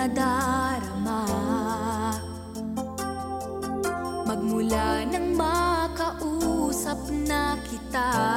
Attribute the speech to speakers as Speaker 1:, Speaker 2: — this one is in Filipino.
Speaker 1: nadarama. Magmula nang makausap na kita